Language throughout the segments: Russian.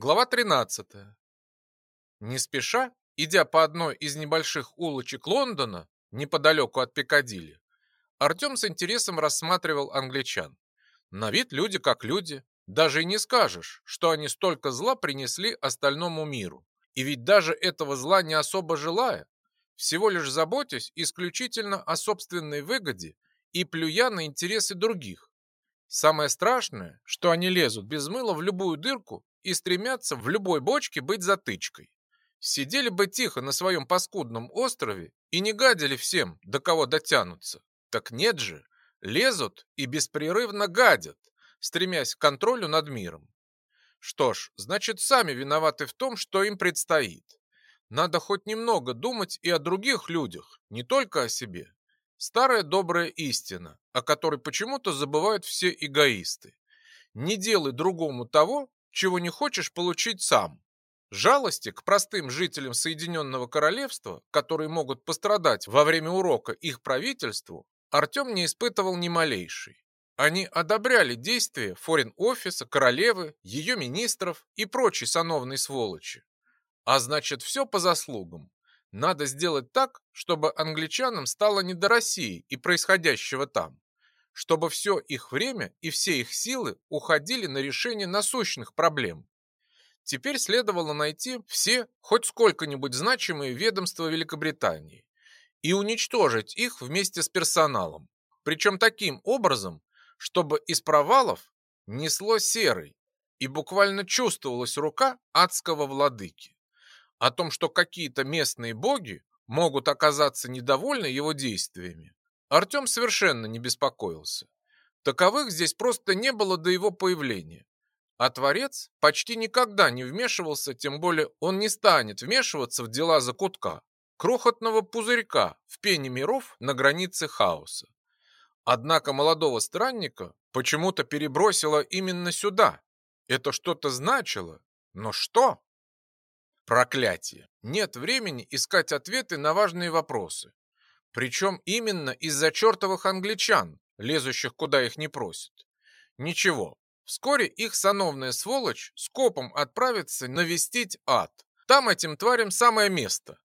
Глава 13. Не спеша, идя по одной из небольших улочек Лондона, неподалеку от Пикадилли, Артем с интересом рассматривал англичан. На вид люди как люди, даже и не скажешь, что они столько зла принесли остальному миру. И ведь даже этого зла не особо желая, всего лишь заботясь исключительно о собственной выгоде и плюя на интересы других. Самое страшное, что они лезут без мыла в любую дырку и стремятся в любой бочке быть затычкой. Сидели бы тихо на своем паскудном острове и не гадили всем, до кого дотянутся. Так нет же, лезут и беспрерывно гадят, стремясь к контролю над миром. Что ж, значит, сами виноваты в том, что им предстоит. Надо хоть немного думать и о других людях, не только о себе. Старая добрая истина, о которой почему-то забывают все эгоисты. Не делай другому того, чего не хочешь получить сам. Жалости к простым жителям Соединенного Королевства, которые могут пострадать во время урока их правительству, Артем не испытывал ни малейшей. Они одобряли действия форин-офиса, королевы, ее министров и прочей сановной сволочи. А значит, все по заслугам. Надо сделать так, чтобы англичанам стало не до России и происходящего там чтобы все их время и все их силы уходили на решение насущных проблем. Теперь следовало найти все хоть сколько-нибудь значимые ведомства Великобритании и уничтожить их вместе с персоналом, причем таким образом, чтобы из провалов несло серой и буквально чувствовалась рука адского владыки. О том, что какие-то местные боги могут оказаться недовольны его действиями, Артем совершенно не беспокоился. Таковых здесь просто не было до его появления. А Творец почти никогда не вмешивался, тем более он не станет вмешиваться в дела закутка, крохотного пузырька в пене миров на границе хаоса. Однако молодого странника почему-то перебросило именно сюда. Это что-то значило. Но что? Проклятие. Нет времени искать ответы на важные вопросы. Причем именно из-за чертовых англичан, лезущих куда их не просят. Ничего, вскоре их сановная сволочь скопом отправится навестить ад. Там этим тварям самое место.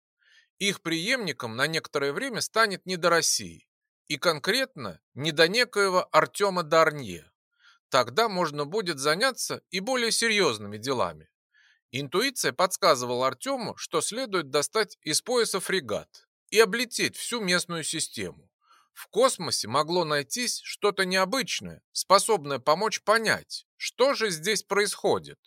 Их преемником на некоторое время станет не до России. И конкретно не до некоего Артема Дарнье. Тогда можно будет заняться и более серьезными делами. Интуиция подсказывала Артему, что следует достать из пояса фрегат и облететь всю местную систему. В космосе могло найтись что-то необычное, способное помочь понять, что же здесь происходит.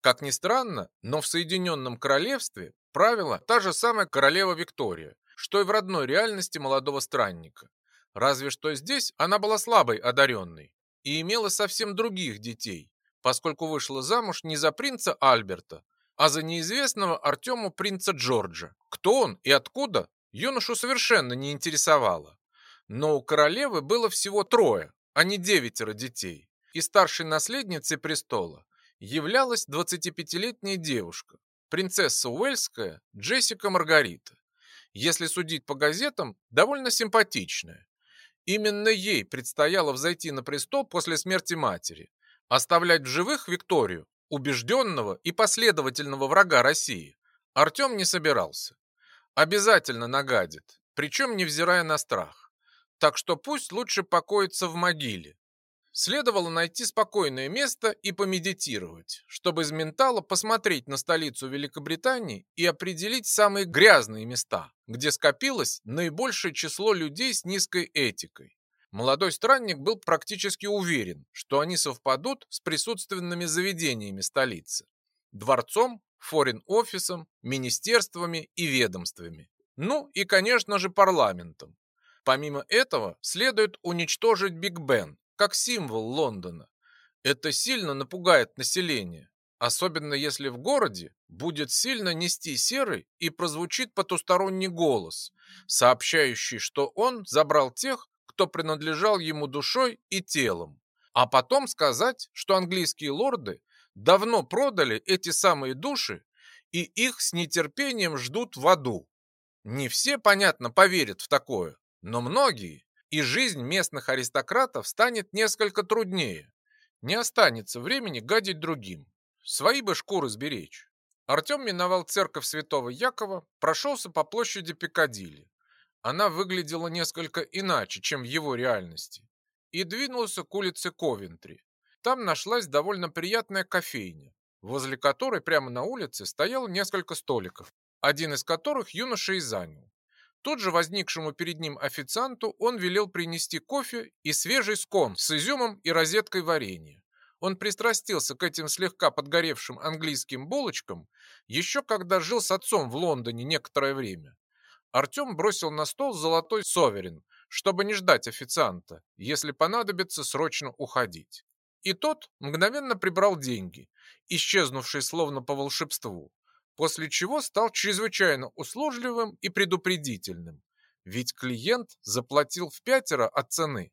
Как ни странно, но в Соединенном Королевстве правила та же самая королева Виктория, что и в родной реальности молодого странника. Разве что здесь она была слабой одаренной и имела совсем других детей, поскольку вышла замуж не за принца Альберта, а за неизвестного Артему принца Джорджа. Кто он и откуда, юношу совершенно не интересовало. Но у королевы было всего трое, а не девятеро детей, и старшей наследницей престола являлась 25-летняя девушка, принцесса Уэльская Джессика Маргарита. Если судить по газетам, довольно симпатичная. Именно ей предстояло взойти на престол после смерти матери, оставлять в живых Викторию, убежденного и последовательного врага России, Артем не собирался. Обязательно нагадит, причем невзирая на страх. Так что пусть лучше покоится в могиле. Следовало найти спокойное место и помедитировать, чтобы из ментала посмотреть на столицу Великобритании и определить самые грязные места, где скопилось наибольшее число людей с низкой этикой. Молодой странник был практически уверен, что они совпадут с присутственными заведениями столицы. Дворцом, форин-офисом, министерствами и ведомствами. Ну и, конечно же, парламентом. Помимо этого, следует уничтожить Биг Бен, как символ Лондона. Это сильно напугает население, особенно если в городе будет сильно нести серый и прозвучит потусторонний голос, сообщающий, что он забрал тех, кто принадлежал ему душой и телом, а потом сказать, что английские лорды давно продали эти самые души, и их с нетерпением ждут в аду. Не все, понятно, поверят в такое, но многие, и жизнь местных аристократов станет несколько труднее. Не останется времени гадить другим. Свои бы шкуры сберечь. Артем миновал церковь святого Якова, прошелся по площади Пикадилли. Она выглядела несколько иначе, чем в его реальности. И двинулся к улице Ковентри. Там нашлась довольно приятная кофейня, возле которой прямо на улице стояло несколько столиков, один из которых юноша и занял. Тут же возникшему перед ним официанту он велел принести кофе и свежий скон с изюмом и розеткой варенья. Он пристрастился к этим слегка подгоревшим английским булочкам еще когда жил с отцом в Лондоне некоторое время. Артем бросил на стол золотой соверен, чтобы не ждать официанта, если понадобится срочно уходить. И тот мгновенно прибрал деньги, исчезнувшие словно по волшебству после чего стал чрезвычайно услужливым и предупредительным, ведь клиент заплатил в пятеро от цены.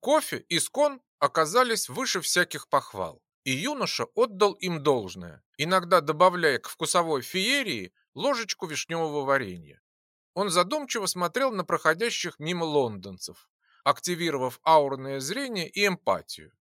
Кофе и скон оказались выше всяких похвал, и юноша отдал им должное, иногда добавляя к вкусовой феерии ложечку вишневого варенья. Он задумчиво смотрел на проходящих мимо лондонцев, активировав аурное зрение и эмпатию.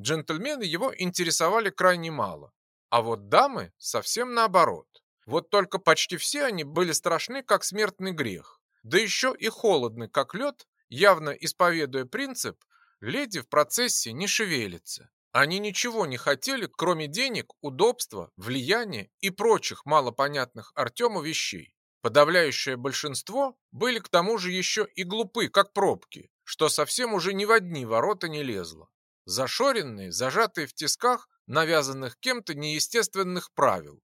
Джентльмены его интересовали крайне мало, а вот дамы совсем наоборот. Вот только почти все они были страшны, как смертный грех. Да еще и холодны, как лед, явно исповедуя принцип «леди в процессе не шевелится». Они ничего не хотели, кроме денег, удобства, влияния и прочих малопонятных Артему вещей. Подавляющее большинство были к тому же еще и глупы, как пробки, что совсем уже ни в одни ворота не лезло. Зашоренные, зажатые в тисках, навязанных кем-то неестественных правил.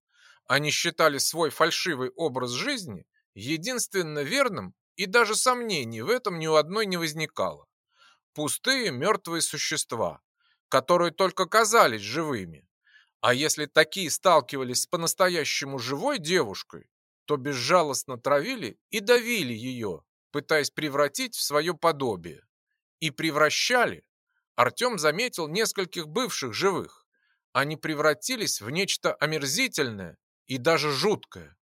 Они считали свой фальшивый образ жизни единственно верным, и даже сомнений в этом ни у одной не возникало. Пустые мертвые существа, которые только казались живыми. А если такие сталкивались с по-настоящему живой девушкой, то безжалостно травили и давили ее, пытаясь превратить в свое подобие. И превращали. Артем заметил нескольких бывших живых. Они превратились в нечто омерзительное и даже жуткое.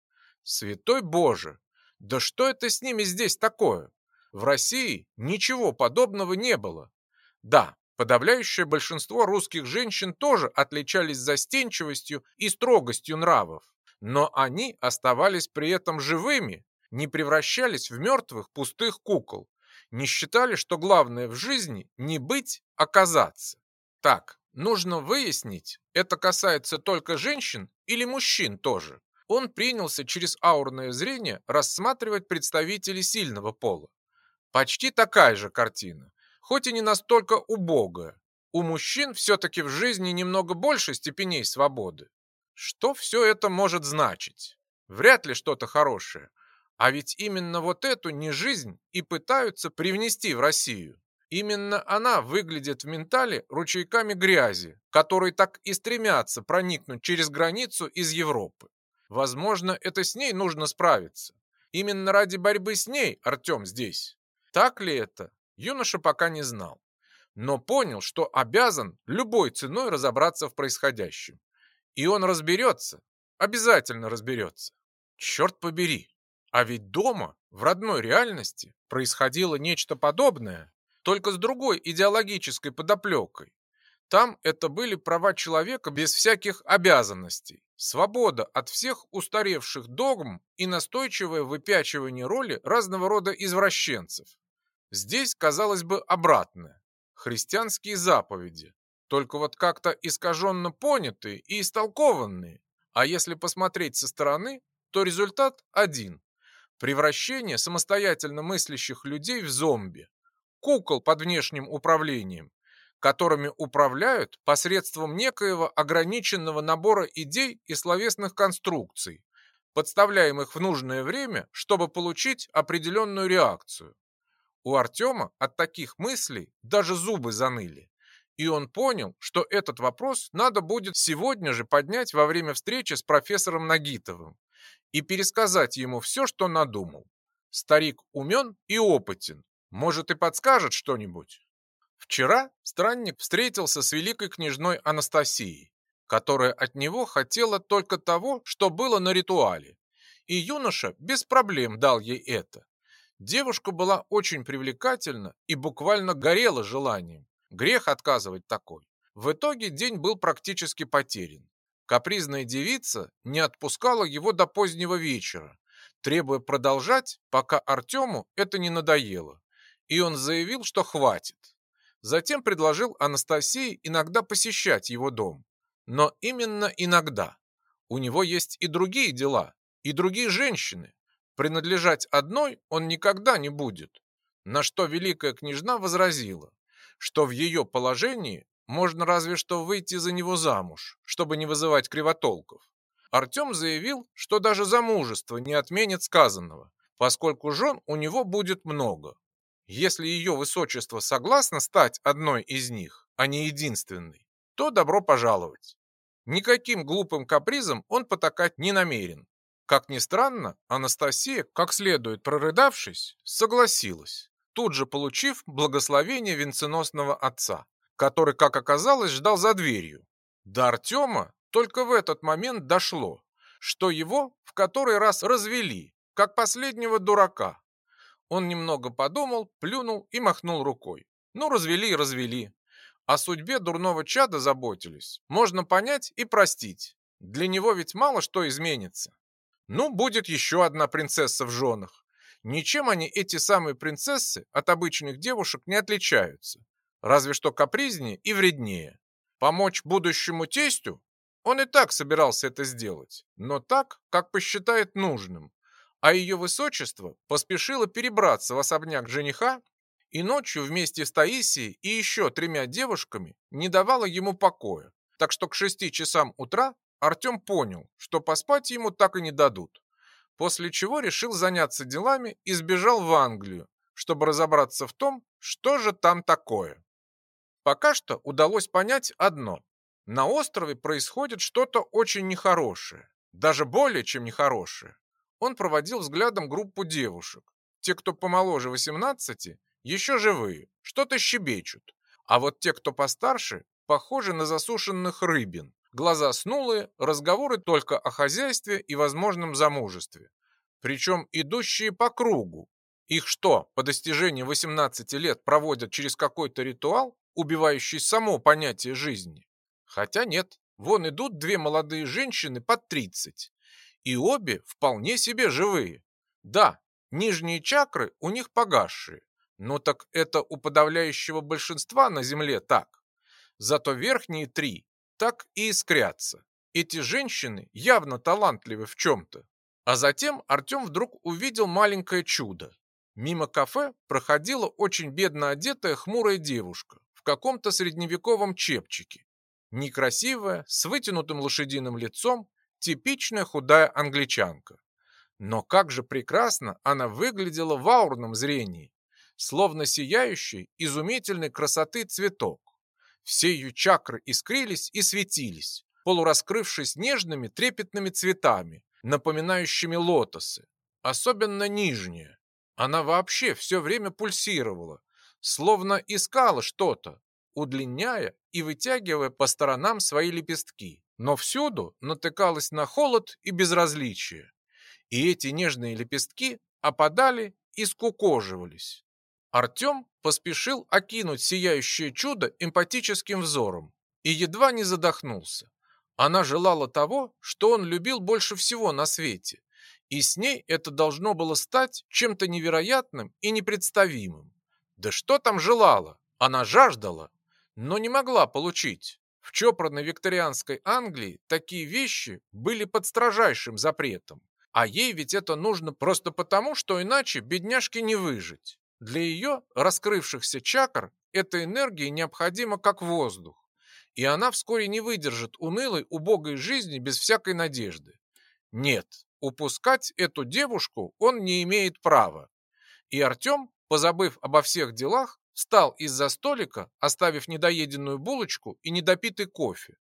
Святой Боже, да что это с ними здесь такое? В России ничего подобного не было. Да, подавляющее большинство русских женщин тоже отличались застенчивостью и строгостью нравов, но они оставались при этом живыми, не превращались в мертвых пустых кукол, не считали, что главное в жизни не быть, а казаться. Так, нужно выяснить, это касается только женщин или мужчин тоже. Он принялся через аурное зрение рассматривать представителей сильного пола. Почти такая же картина, хоть и не настолько убогая. У мужчин все-таки в жизни немного больше степеней свободы. Что все это может значить? Вряд ли что-то хорошее. А ведь именно вот эту не жизнь и пытаются привнести в Россию. Именно она выглядит в ментале ручейками грязи, которые так и стремятся проникнуть через границу из Европы. Возможно, это с ней нужно справиться. Именно ради борьбы с ней Артем здесь. Так ли это, юноша пока не знал. Но понял, что обязан любой ценой разобраться в происходящем. И он разберется, обязательно разберется. Черт побери, а ведь дома, в родной реальности, происходило нечто подобное только с другой идеологической подоплекой. Там это были права человека без всяких обязанностей, свобода от всех устаревших догм и настойчивое выпячивание роли разного рода извращенцев. Здесь, казалось бы, обратное. Христианские заповеди, только вот как-то искаженно понятые и истолкованные. А если посмотреть со стороны, то результат один. Превращение самостоятельно мыслящих людей в зомби кукол под внешним управлением, которыми управляют посредством некоего ограниченного набора идей и словесных конструкций, подставляемых в нужное время, чтобы получить определенную реакцию. У Артема от таких мыслей даже зубы заныли. И он понял, что этот вопрос надо будет сегодня же поднять во время встречи с профессором Нагитовым и пересказать ему все, что надумал. Старик умен и опытен, может, и подскажет что-нибудь? Вчера странник встретился с великой княжной Анастасией, которая от него хотела только того, что было на ритуале. И юноша без проблем дал ей это. Девушка была очень привлекательна и буквально горела желанием. Грех отказывать такой. В итоге день был практически потерян. Капризная девица не отпускала его до позднего вечера, требуя продолжать, пока Артему это не надоело. И он заявил, что хватит. Затем предложил Анастасии иногда посещать его дом. Но именно иногда. У него есть и другие дела, и другие женщины. Принадлежать одной он никогда не будет. На что великая княжна возразила, что в ее положении можно разве что выйти за него замуж, чтобы не вызывать кривотолков. Артем заявил, что даже замужество не отменит сказанного, поскольку жен у него будет много. Если ее высочество согласно стать одной из них, а не единственной, то добро пожаловать. Никаким глупым капризом он потакать не намерен. Как ни странно, Анастасия, как следует прорыдавшись, согласилась, тут же получив благословение венценосного отца, который, как оказалось, ждал за дверью. До Артема только в этот момент дошло, что его в который раз развели, как последнего дурака, он немного подумал, плюнул и махнул рукой. Ну, развели и развели. О судьбе дурного чада заботились. Можно понять и простить. Для него ведь мало что изменится. Ну, будет еще одна принцесса в женах. Ничем они, эти самые принцессы, от обычных девушек не отличаются. Разве что капризнее и вреднее. Помочь будущему тестю? Он и так собирался это сделать, но так, как посчитает нужным, а ее высочество поспешило перебраться в особняк жениха и ночью вместе с Таисией и еще тремя девушками не давала ему покоя. Так что к шести часам утра Артем понял, что поспать ему так и не дадут. После чего решил заняться делами и сбежал в Англию, чтобы разобраться в том, что же там такое. Пока что удалось понять одно. На острове происходит что-то очень нехорошее. Даже более чем нехорошее. Он проводил взглядом группу девушек. Те, кто помоложе 18, еще живые, что-то щебечут. А вот те, кто постарше, похожи на засушенных рыбин. Глаза снулые, разговоры только о хозяйстве и возможном замужестве. Причем идущие по кругу. Их что, по достижении 18 лет проводят через какой-то ритуал, убивающий само понятие жизни? Хотя нет, вон идут две молодые женщины под 30 и обе вполне себе живые. Да, нижние чакры у них погасшие, но так это у подавляющего большинства на Земле так. Зато верхние три так и искрятся. Эти женщины явно талантливы в чем-то. А затем Артем вдруг увидел маленькое чудо. Мимо кафе проходила очень бедно одетая хмурая девушка каком-то средневековом чепчике. Некрасивая, с вытянутым лошадиным лицом Типичная худая англичанка. Но как же прекрасно она выглядела в аурном зрении, словно сияющий изумительной красоты цветок. Все ее чакры искрились и светились, полураскрывшись нежными трепетными цветами, напоминающими лотосы. Особенно нижняя. Она вообще все время пульсировала, словно искала что-то, удлиняя и вытягивая по сторонам свои лепестки но всюду натыкалась на холод и безразличие. И эти нежные лепестки опадали и скукоживались. Артем поспешил окинуть сияющее чудо эмпатическим взором и едва не задохнулся. Она желала того, что он любил больше всего на свете, и с ней это должно было стать чем-то невероятным и непредставимым. Да что там желала? Она жаждала, но не могла получить. В чопорно-викторианской Англии такие вещи были под строжайшим запретом. А ей ведь это нужно просто потому, что иначе бедняжке не выжить. Для ее раскрывшихся чакр эта энергия необходима как воздух. И она вскоре не выдержит унылой, убогой жизни без всякой надежды. Нет, упускать эту девушку он не имеет права. И Артем, позабыв обо всех делах, Встал из-за столика, оставив недоеденную булочку и недопитый кофе.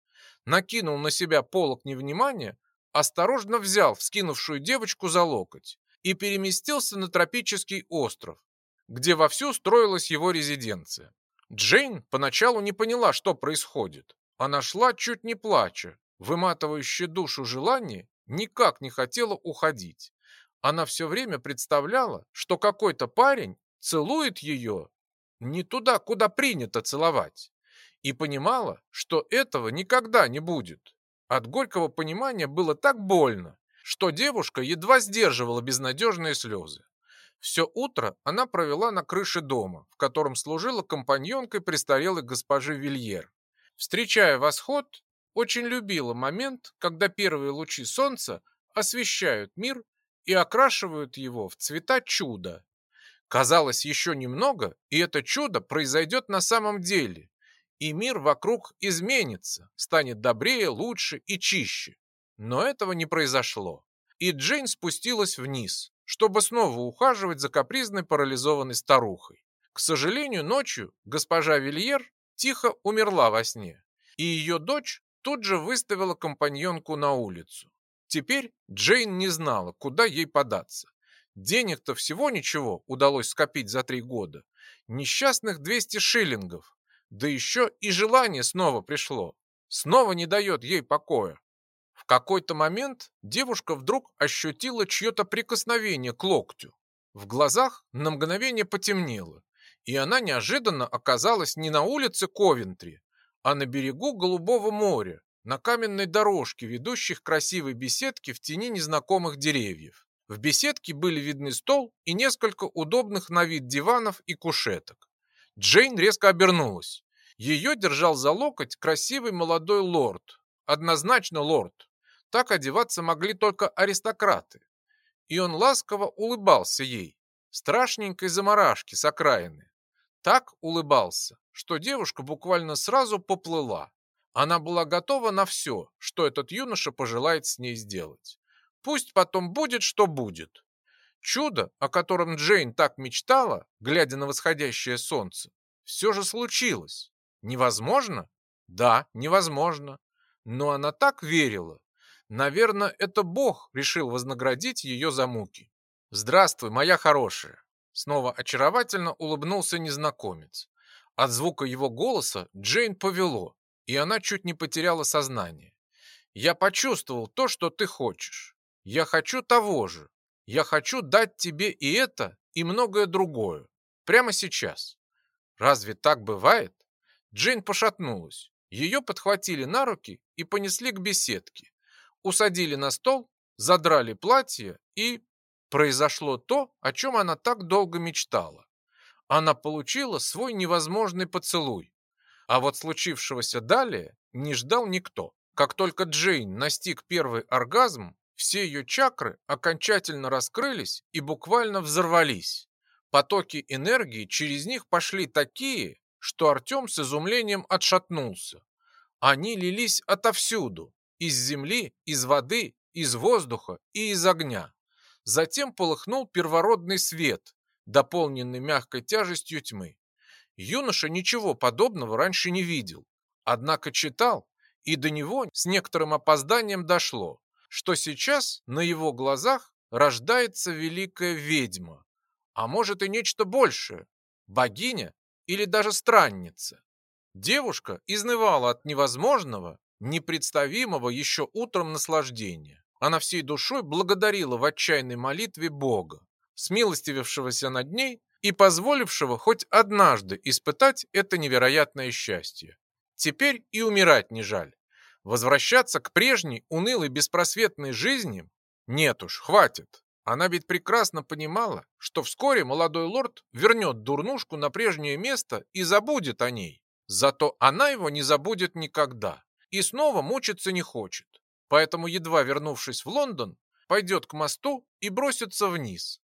Накинул на себя полок невнимания, осторожно взял вскинувшую девочку за локоть и переместился на тропический остров, где вовсю строилась его резиденция. Джейн поначалу не поняла, что происходит. Она шла чуть не плача, выматывающее душу желание никак не хотела уходить. Она все время представляла, что какой-то парень целует ее не туда, куда принято целовать, и понимала, что этого никогда не будет. От горького понимания было так больно, что девушка едва сдерживала безнадежные слезы. Все утро она провела на крыше дома, в котором служила компаньонкой престарелой госпожи Вильер. Встречая восход, очень любила момент, когда первые лучи солнца освещают мир и окрашивают его в цвета чуда. Казалось, еще немного, и это чудо произойдет на самом деле, и мир вокруг изменится, станет добрее, лучше и чище. Но этого не произошло, и Джейн спустилась вниз, чтобы снова ухаживать за капризной парализованной старухой. К сожалению, ночью госпожа Вильер тихо умерла во сне, и ее дочь тут же выставила компаньонку на улицу. Теперь Джейн не знала, куда ей податься. Денег-то всего ничего удалось скопить за три года. Несчастных 200 шиллингов. Да еще и желание снова пришло. Снова не дает ей покоя. В какой-то момент девушка вдруг ощутила чье-то прикосновение к локтю. В глазах на мгновение потемнело, и она неожиданно оказалась не на улице Ковентри, а на берегу Голубого моря, на каменной дорожке, ведущей к красивой беседке в тени незнакомых деревьев. В беседке были видны стол и несколько удобных на вид диванов и кушеток. Джейн резко обернулась. Ее держал за локоть красивый молодой лорд. Однозначно лорд. Так одеваться могли только аристократы. И он ласково улыбался ей, страшненькой заморашки с окраины. Так улыбался, что девушка буквально сразу поплыла. Она была готова на все, что этот юноша пожелает с ней сделать. Пусть потом будет, что будет. Чудо, о котором Джейн так мечтала, глядя на восходящее солнце, все же случилось. Невозможно? Да, невозможно. Но она так верила. Наверное, это Бог решил вознаградить ее за муки. «Здравствуй, моя хорошая!» Снова очаровательно улыбнулся незнакомец. От звука его голоса Джейн повело, и она чуть не потеряла сознание. «Я почувствовал то, что ты хочешь. Я хочу того же. Я хочу дать тебе и это, и многое другое. Прямо сейчас. Разве так бывает?» Джейн пошатнулась. Ее подхватили на руки и понесли к беседке. Усадили на стол, задрали платье и... Произошло то, о чем она так долго мечтала. Она получила свой невозможный поцелуй. А вот случившегося далее не ждал никто. Как только Джейн настиг первый оргазм, все ее чакры окончательно раскрылись и буквально взорвались. Потоки энергии через них пошли такие, что Артем с изумлением отшатнулся. Они лились отовсюду, из земли, из воды, из воздуха и из огня. Затем полыхнул первородный свет, дополненный мягкой тяжестью тьмы. Юноша ничего подобного раньше не видел, однако читал, и до него с некоторым опозданием дошло, что сейчас на его глазах рождается великая ведьма, а может и нечто большее, богиня или даже странница. Девушка изнывала от невозможного, непредставимого еще утром наслаждения. Она всей душой благодарила в отчаянной молитве Бога, смилостивившегося над ней и позволившего хоть однажды испытать это невероятное счастье. Теперь и умирать не жаль. Возвращаться к прежней унылой беспросветной жизни? Нет уж, хватит. Она ведь прекрасно понимала, что вскоре молодой лорд вернет дурнушку на прежнее место и забудет о ней. Зато она его не забудет никогда и снова мучиться не хочет. Поэтому, едва вернувшись в Лондон, пойдет к мосту и бросится вниз.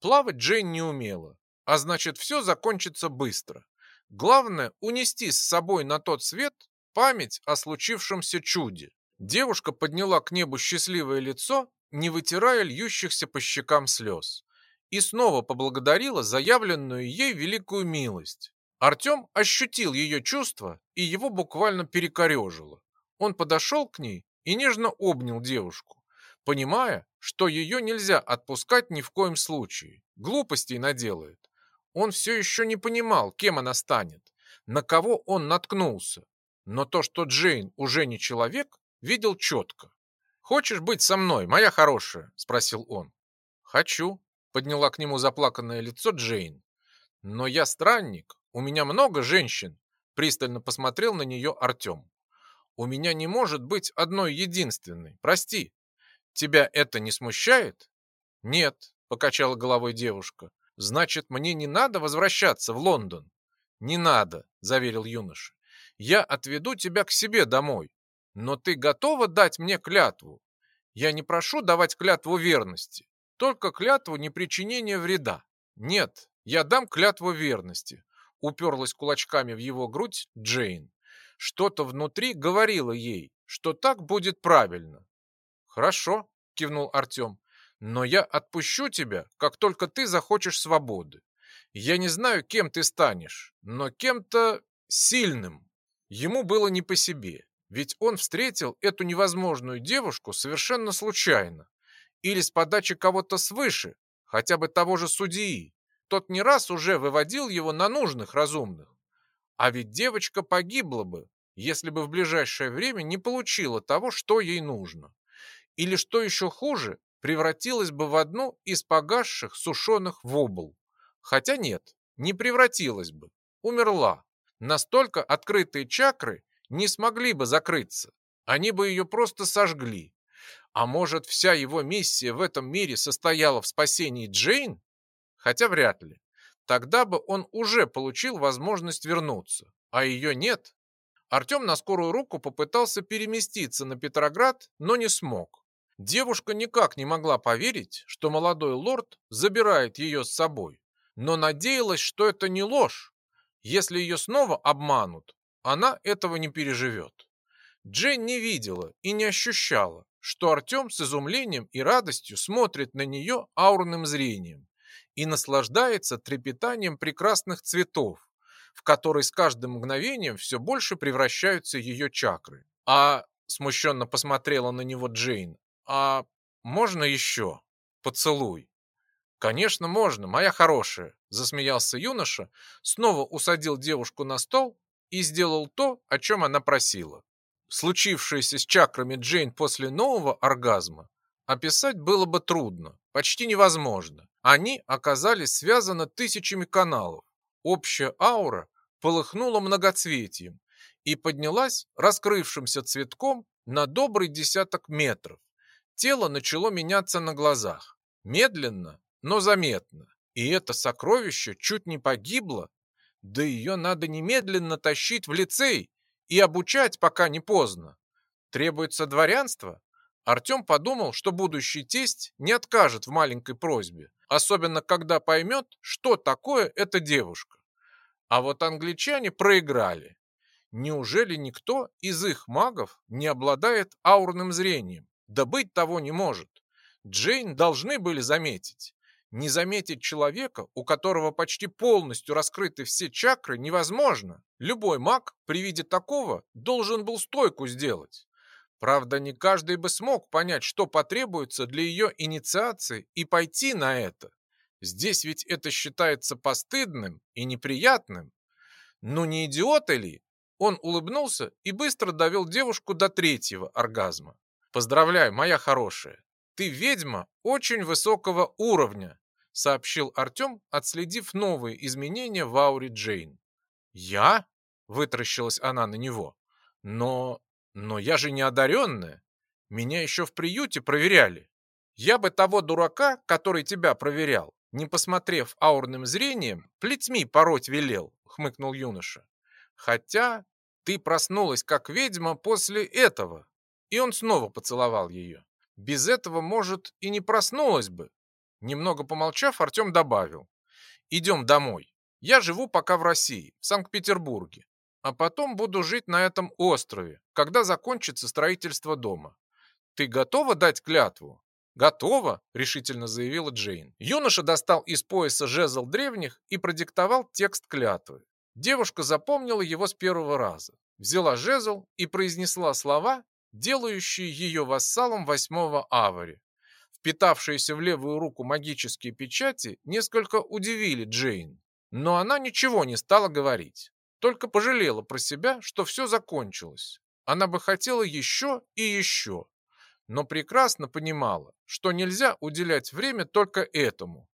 Плавать Джейн не умела, а значит, все закончится быстро. Главное – унести с собой на тот свет память о случившемся чуде. Девушка подняла к небу счастливое лицо, не вытирая льющихся по щекам слез, и снова поблагодарила заявленную ей великую милость. Артем ощутил ее чувства, и его буквально перекорежило. Он подошел к ней и нежно обнял девушку, понимая, что ее нельзя отпускать ни в коем случае. Глупостей наделает. Он все еще не понимал, кем она станет, на кого он наткнулся. Но то, что Джейн уже не человек, видел четко. «Хочешь быть со мной, моя хорошая?» – спросил он. «Хочу», – подняла к нему заплаканное лицо Джейн. «Но я странник, у меня много женщин», – пристально посмотрел на нее Артем. У меня не может быть одной единственной. Прости. Тебя это не смущает? Нет, покачала головой девушка. Значит, мне не надо возвращаться в Лондон. Не надо, заверил юноша. Я отведу тебя к себе домой. Но ты готова дать мне клятву? Я не прошу давать клятву верности, только клятву непричинения вреда. Нет, я дам клятву верности, уперлась кулачками в его грудь Джейн. Что-то внутри говорило ей, что так будет правильно. Хорошо, кивнул Артем. Но я отпущу тебя, как только ты захочешь свободы. Я не знаю, кем ты станешь, но кем-то сильным. Ему было не по себе, ведь он встретил эту невозможную девушку совершенно случайно. Или с подачи кого-то свыше, хотя бы того же судьи. Тот не раз уже выводил его на нужных разумных. А ведь девочка погибла бы, если бы в ближайшее время не получила того, что ей нужно. Или, что еще хуже, превратилась бы в одну из погасших сушеных вобл. Хотя нет, не превратилась бы, умерла. Настолько открытые чакры не смогли бы закрыться. Они бы ее просто сожгли. А может, вся его миссия в этом мире состояла в спасении Джейн? Хотя вряд ли. Тогда бы он уже получил возможность вернуться, а ее нет. Артем на скорую руку попытался переместиться на Петроград, но не смог. Девушка никак не могла поверить, что молодой лорд забирает ее с собой, но надеялась, что это не ложь. Если ее снова обманут, она этого не переживет. Джейн не видела и не ощущала, что Артем с изумлением и радостью смотрит на нее аурным зрением и наслаждается трепетанием прекрасных цветов, в которые с каждым мгновением все больше превращаются ее чакры. А смущенно посмотрела на него Джейн. А можно еще? Поцелуй. Конечно, можно, моя хорошая, засмеялся юноша, снова усадил девушку на стол и сделал то, о чем она просила. Случившееся с чакрами Джейн после нового оргазма описать было бы трудно, почти невозможно. Они оказались связаны тысячами каналов. Общая аура полыхнула многоцветием и поднялась раскрывшимся цветком на добрый десяток метров. Тело начало меняться на глазах. Медленно, но заметно. И это сокровище чуть не погибло да ее надо немедленно тащить в лицей и обучать, пока не поздно. Требуется дворянство? Артем подумал, что будущий тесть не откажет в маленькой просьбе, особенно когда поймет, что такое эта девушка. А вот англичане проиграли. Неужели никто из их магов не обладает аурным зрением? Да быть того не может. Джейн должны были заметить. Не заметить человека, у которого почти полностью раскрыты все чакры, невозможно. Любой маг при виде такого должен был стойку сделать. Правда, не каждый бы смог понять, что потребуется для ее инициации и пойти на это. Здесь ведь это считается постыдным и неприятным. Ну не идиот ли? Он улыбнулся и быстро довел девушку до третьего оргазма. Поздравляю, моя хорошая. Ты ведьма очень высокого уровня, сообщил Артем, отследив новые изменения в ауре Джейн. «Я?» – вытаращилась она на него. «Но... но я же не одаренная. Меня еще в приюте проверяли. Я бы того дурака, который тебя проверял, не посмотрев аурным зрением, плетьми пороть велел», – хмыкнул юноша. «Хотя ты проснулась как ведьма после этого». И он снова поцеловал ее. Без этого, может, и не проснулась бы, Немного помолчав, Артем добавил. «Идем домой. Я живу пока в России, в Санкт-Петербурге. А потом буду жить на этом острове, когда закончится строительство дома. Ты готова дать клятву?» «Готова», — решительно заявила Джейн. Юноша достал из пояса жезл древних и продиктовал текст клятвы. Девушка запомнила его с первого раза, взяла жезл и произнесла слова, делающие ее вассалом восьмого авари. Впитавшиеся в левую руку магические печати несколько удивили Джейн, но она ничего не стала говорить, только пожалела про себя, что все закончилось. Она бы хотела еще и еще, но прекрасно понимала, что нельзя уделять время только этому.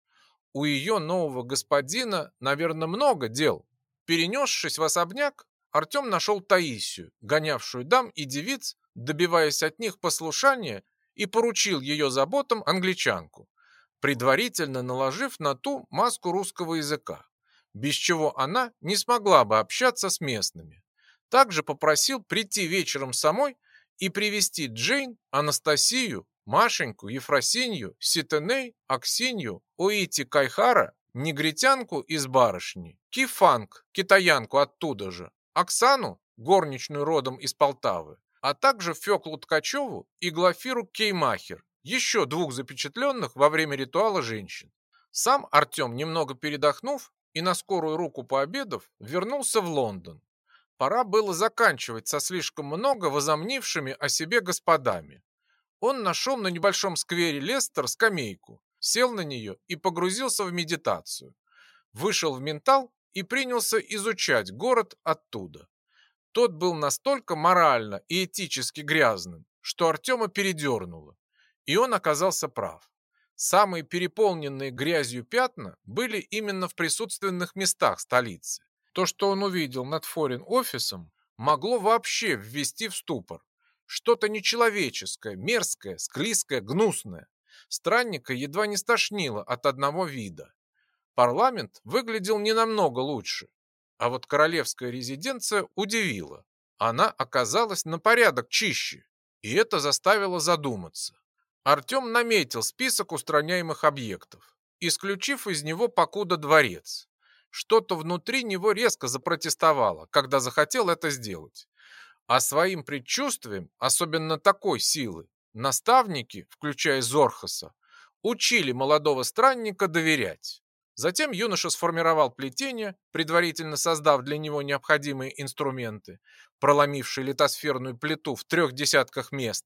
У ее нового господина, наверное, много дел. Перенесшись в особняк, Артем нашел Таисию, гонявшую дам и девиц, добиваясь от них послушания, и поручил ее заботам англичанку, предварительно наложив на ту маску русского языка, без чего она не смогла бы общаться с местными. Также попросил прийти вечером самой и привести Джейн, Анастасию, Машеньку, Ефросинью, Ситеней, Аксинью, Уити Кайхара, негритянку из барышни, Кифанг, китаянку оттуда же, Оксану, горничную родом из Полтавы, а также Феклу Ткачеву и Глафиру Кеймахер, еще двух запечатленных во время ритуала женщин. Сам Артем, немного передохнув и на скорую руку пообедав, вернулся в Лондон. Пора было заканчивать со слишком много возомнившими о себе господами. Он нашел на небольшом сквере Лестер скамейку, сел на нее и погрузился в медитацию. Вышел в ментал и принялся изучать город оттуда. Тот был настолько морально и этически грязным, что Артема передернуло. И он оказался прав. Самые переполненные грязью пятна были именно в присутственных местах столицы. То, что он увидел над форин-офисом, могло вообще ввести в ступор. Что-то нечеловеческое, мерзкое, склизкое, гнусное. Странника едва не стошнило от одного вида. Парламент выглядел не намного лучше. А вот королевская резиденция удивила. Она оказалась на порядок чище. И это заставило задуматься. Артем наметил список устраняемых объектов, исключив из него покуда дворец. Что-то внутри него резко запротестовало, когда захотел это сделать. А своим предчувствием, особенно такой силы, наставники, включая Зорхаса, учили молодого странника доверять. Затем юноша сформировал плетение, предварительно создав для него необходимые инструменты, проломившие литосферную плиту в трех десятках мест,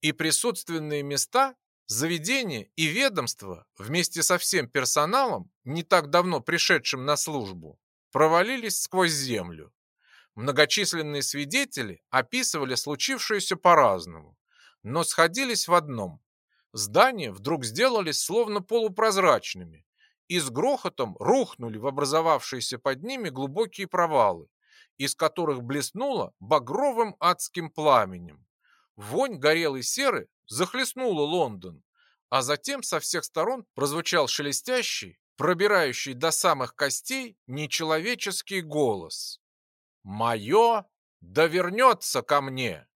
и присутственные места Заведение и ведомство вместе со всем персоналом, не так давно пришедшим на службу, провалились сквозь землю. Многочисленные свидетели описывали случившееся по-разному, но сходились в одном. Здания вдруг сделались словно полупрозрачными и с грохотом рухнули в образовавшиеся под ними глубокие провалы, из которых блеснуло багровым адским пламенем. Вонь горелой серы захлестнула Лондон, а затем со всех сторон прозвучал шелестящий, пробирающий до самых костей нечеловеческий голос. «Мое да вернется ко мне!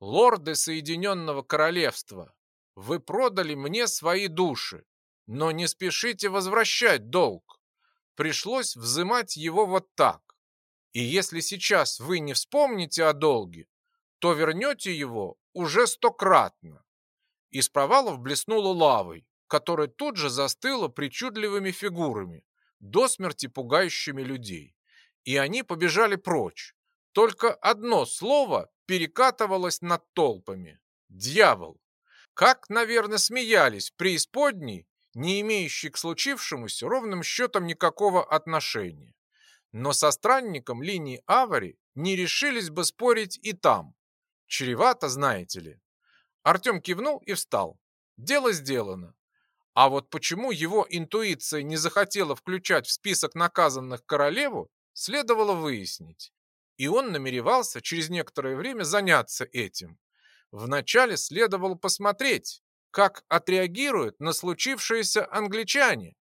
Лорды Соединенного Королевства, вы продали мне свои души, но не спешите возвращать долг. Пришлось взимать его вот так. И если сейчас вы не вспомните о долге, то вернете его уже стократно. Из провалов блеснула лавой, которая тут же застыла причудливыми фигурами, до смерти пугающими людей. И они побежали прочь. Только одно слово перекатывалось над толпами. Дьявол! Как, наверное, смеялись преисподней, не имеющие к случившемуся ровным счетом никакого отношения. Но со странником линии Авари не решились бы спорить и там. Чревато, знаете ли. Артем кивнул и встал. Дело сделано. А вот почему его интуиция не захотела включать в список наказанных королеву, следовало выяснить. И он намеревался через некоторое время заняться этим. Вначале следовало посмотреть, как отреагируют на случившееся англичане.